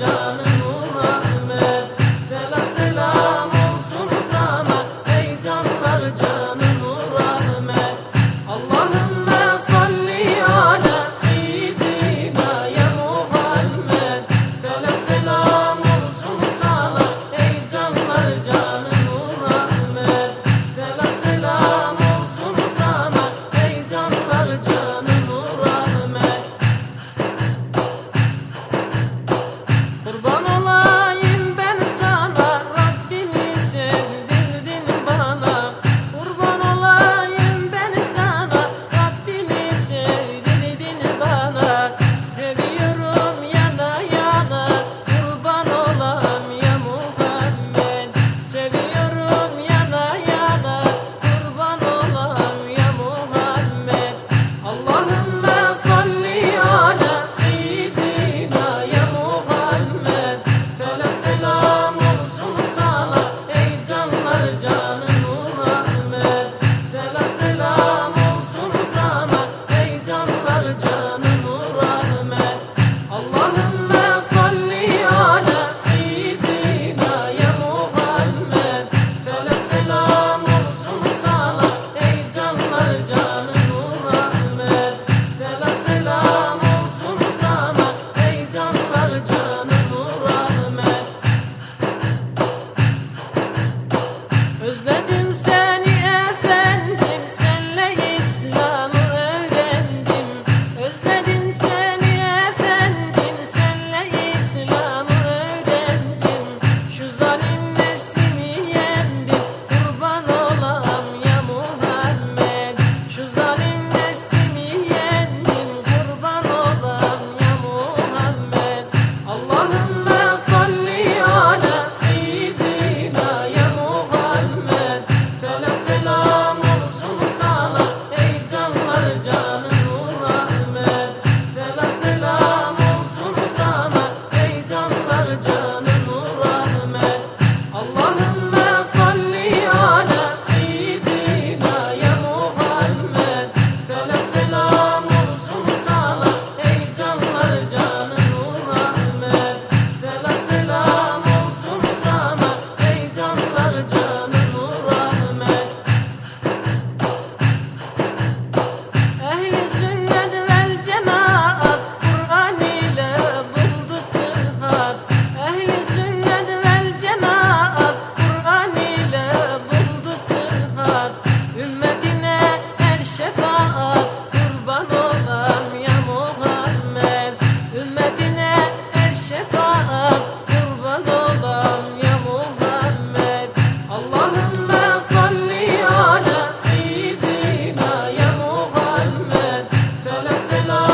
done. my.